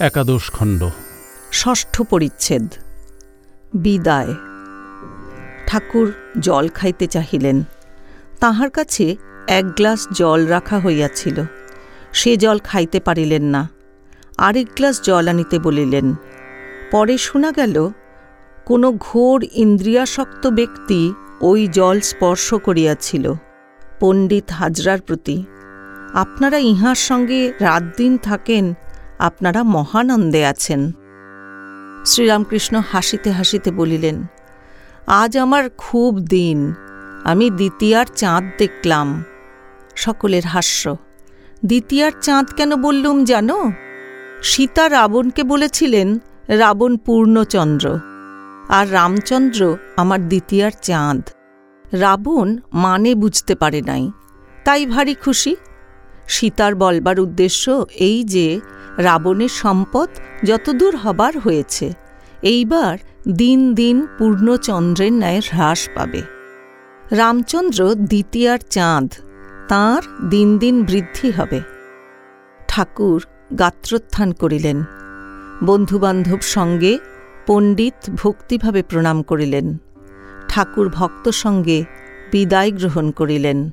একাদশ খণ্ড। ষষ্ঠ পরিচ্ছেদ। বিদায়। ঠাকুর জল খাইতে চাহিলেন। তাহার কাছে এক গ্লাস জল রাখা হইয়াছিল। সে জল খাইতে পারিলেন না। আরেক গ্লাস জল আনিতে বলিলেন, পরে শোনা গেল, কোনো ঘোর ইন্দ্রিয়াসক্ত ব্যক্তি ওই জল স্পর্শ করিয়াছিল, পণ্ডিত হাজরার প্রতি। আপনারা ইহার সঙ্গে রাত দিন থাকেন আপনারা মহানন্দে আছেন। শ্রীরামকৃষ্ণ হাসিতে হাসিতে বলিলেন, আজ আমার খুব দিন, আমি দ্বিতীয়ার চাঁদ দেখলাম। সকলের হাস্য, দ্বিতীয়ার চাঁদ কেন বললুম জানো? সীতা রাবণকে বলেছিলেন, রাবণ পূর্ণচন্দ্র, আর রামচন্দ্র আমার দ্বিতীয়ার চাঁদ। রাবণ মানে বুঝতে পারে নাই, তাই ভারী খুশি। সীতার বলবার উদ্দেশ্য এই যে, রাবণের সম্পদ যতদূর হবার হয়েছে, এইবার দিন দিন পূর্ণচন্দ্রের ন্যায় হ্রাস পাবে। রামচন্দ্র দ্বিতীয়ার চাঁদ, তাঁর দিন দিন বৃদ্ধি হবে। ঠাকুর গাত্রোত্থান করিলেন। বন্ধুবান্ধব সঙ্গে পণ্ডিত ভক্তিভাবে প্রণাম করিলেন। ঠাকুর ভক্ত সঙ্গে বিদায় গ্রহণ করিলেন।